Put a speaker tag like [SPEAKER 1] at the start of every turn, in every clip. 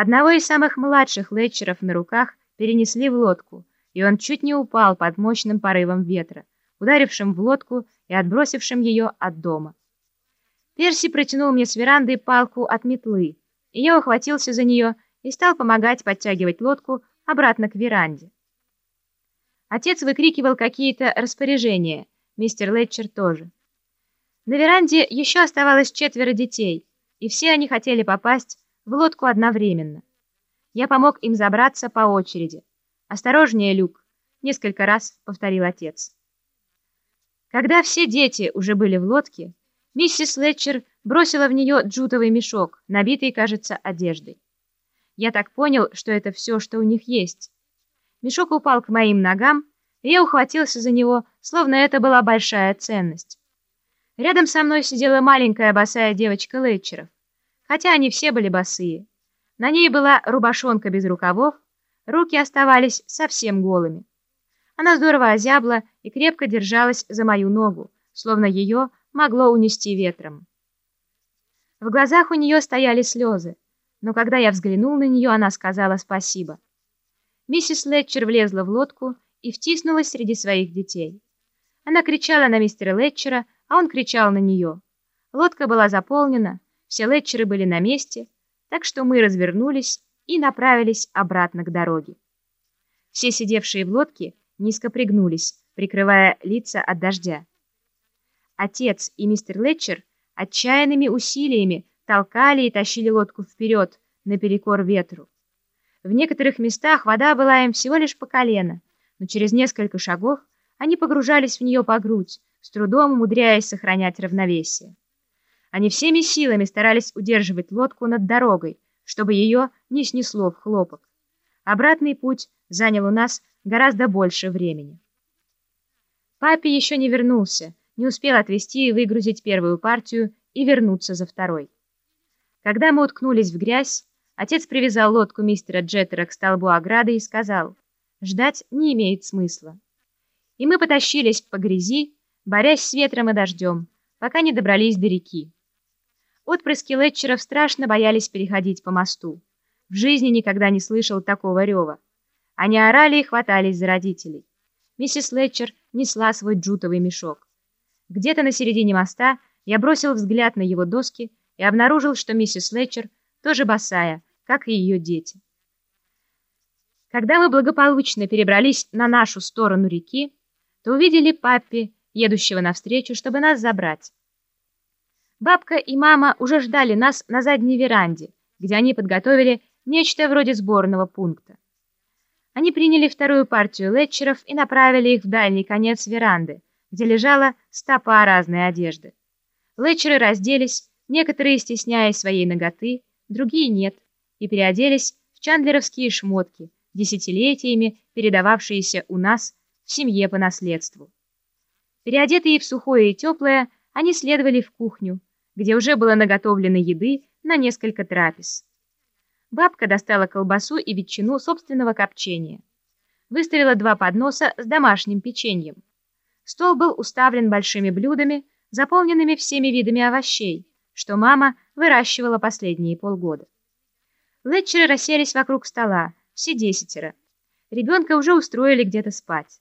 [SPEAKER 1] Одного из самых младших летчеров на руках перенесли в лодку, и он чуть не упал под мощным порывом ветра, ударившим в лодку и отбросившим ее от дома. Перси протянул мне с веранды палку от метлы, и я ухватился за нее и стал помогать подтягивать лодку обратно к веранде. Отец выкрикивал какие-то распоряжения, мистер Летчер тоже. На веранде еще оставалось четверо детей, и все они хотели попасть в лодку одновременно. Я помог им забраться по очереди. «Осторожнее, Люк!» — несколько раз повторил отец. Когда все дети уже были в лодке, миссис Летчер бросила в нее джутовый мешок, набитый, кажется, одеждой. Я так понял, что это все, что у них есть. Мешок упал к моим ногам, и я ухватился за него, словно это была большая ценность. Рядом со мной сидела маленькая босая девочка Летчеров хотя они все были босые. На ней была рубашонка без рукавов, руки оставались совсем голыми. Она здорово озябла и крепко держалась за мою ногу, словно ее могло унести ветром. В глазах у нее стояли слезы, но когда я взглянул на нее, она сказала спасибо. Миссис Летчер влезла в лодку и втиснулась среди своих детей. Она кричала на мистера Летчера, а он кричал на нее. Лодка была заполнена, все летчеры были на месте, так что мы развернулись и направились обратно к дороге. Все сидевшие в лодке низко пригнулись, прикрывая лица от дождя. Отец и мистер Летчер отчаянными усилиями толкали и тащили лодку вперед, наперекор ветру. В некоторых местах вода была им всего лишь по колено, но через несколько шагов они погружались в нее по грудь, с трудом умудряясь сохранять равновесие. Они всеми силами старались удерживать лодку над дорогой, чтобы ее не снесло в хлопок. Обратный путь занял у нас гораздо больше времени. Папе еще не вернулся, не успел отвезти и выгрузить первую партию и вернуться за второй. Когда мы уткнулись в грязь, отец привязал лодку мистера Джеттера к столбу ограды и сказал, ждать не имеет смысла. И мы потащились по грязи, борясь с ветром и дождем, пока не добрались до реки. Отпрыски Летчеров страшно боялись переходить по мосту. В жизни никогда не слышал такого рева. Они орали и хватались за родителей. Миссис Летчер несла свой джутовый мешок. Где-то на середине моста я бросил взгляд на его доски и обнаружил, что миссис Летчер тоже босая, как и ее дети. Когда мы благополучно перебрались на нашу сторону реки, то увидели папи, едущего навстречу, чтобы нас забрать. Бабка и мама уже ждали нас на задней веранде, где они подготовили нечто вроде сборного пункта. Они приняли вторую партию летчеров и направили их в дальний конец веранды, где лежала стопа разной одежды. Летчеры разделись, некоторые стесняясь своей ноготы, другие нет, и переоделись в чандлеровские шмотки, десятилетиями передававшиеся у нас в семье по наследству. Переодетые в сухое и теплое, они следовали в кухню, где уже было наготовлено еды на несколько трапез. Бабка достала колбасу и ветчину собственного копчения. Выставила два подноса с домашним печеньем. Стол был уставлен большими блюдами, заполненными всеми видами овощей, что мама выращивала последние полгода. Летчеры расселись вокруг стола, все десятеро. Ребенка уже устроили где-то спать.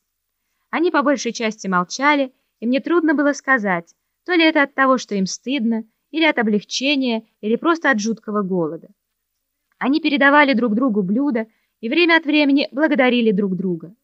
[SPEAKER 1] Они по большей части молчали, и мне трудно было сказать, то ли это от того, что им стыдно, или от облегчения, или просто от жуткого голода. Они передавали друг другу блюда и время от времени благодарили друг друга.